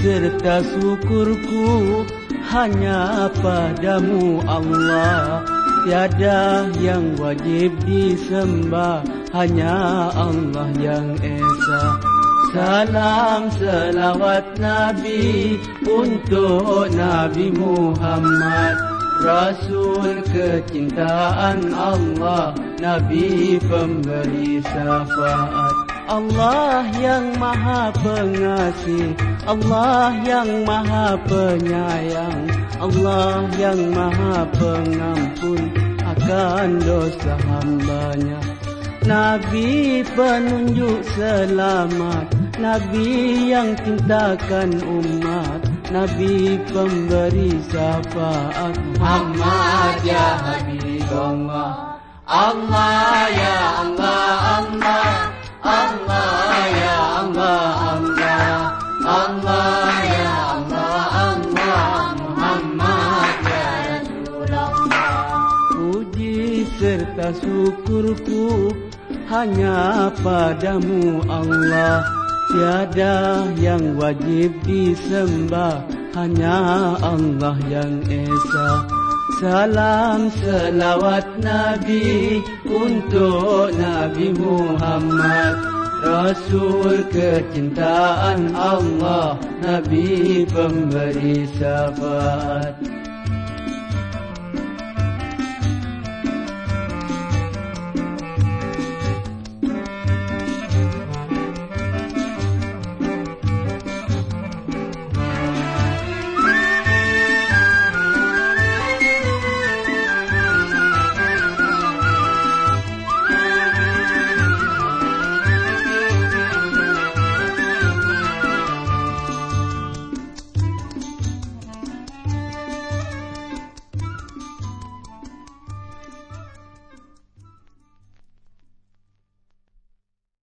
serta syukurku hanya padamu Allah. Tiada yang wajib disembah Hanya Allah yang Esa. Salam selawat Nabi Untuk Nabi Muhammad. Rasul kecintaan Allah Nabi pemberi syafaat Allah yang maha pengasih Allah yang maha penyayang Allah yang maha pengampun akan dosa hambanya. Nabi penunjuk selamat Nabi yang cintakan umat Nabi pemberi syafaat. Muhammad ya Habibullah Allah ya Allah serta syukurku hanya padamu Allah. Tiada yang wajib disembah Hanya Allah yang Esa. Salam selawat Nabi Untuk Nabi Muhammad. Rasul kecintaan Allah Nabi pemberi syafaat